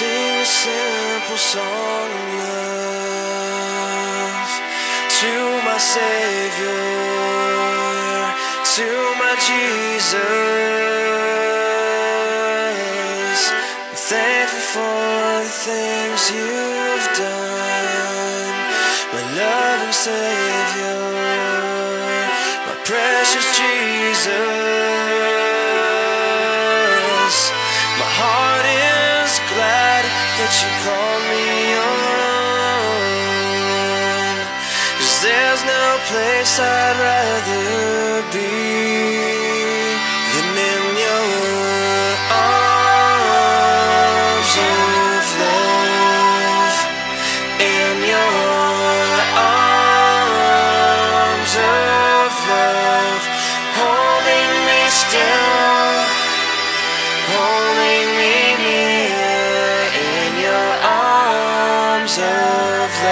sing a simple song of love to my Savior, to my Jesus. I'm thankful for the things you've done, my loving Savior, my precious Jesus. That you called me your own. Cause there's no place I'd rather I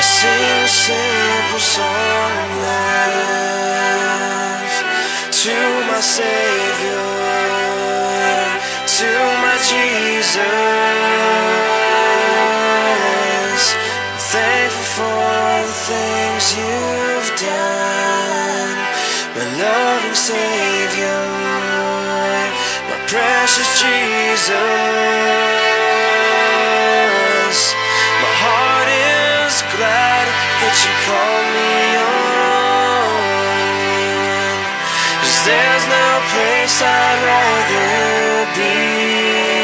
sing a simple song of love to my Savior, to my Jesus. You've done, my loving Savior, my precious Jesus. My heart is glad that you called me own. Cause there's no place I'd rather be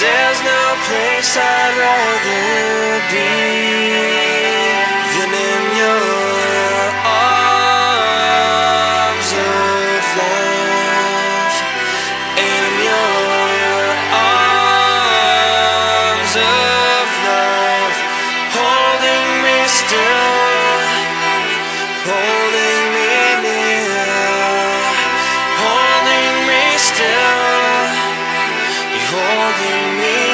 there's no place I'd rather holding me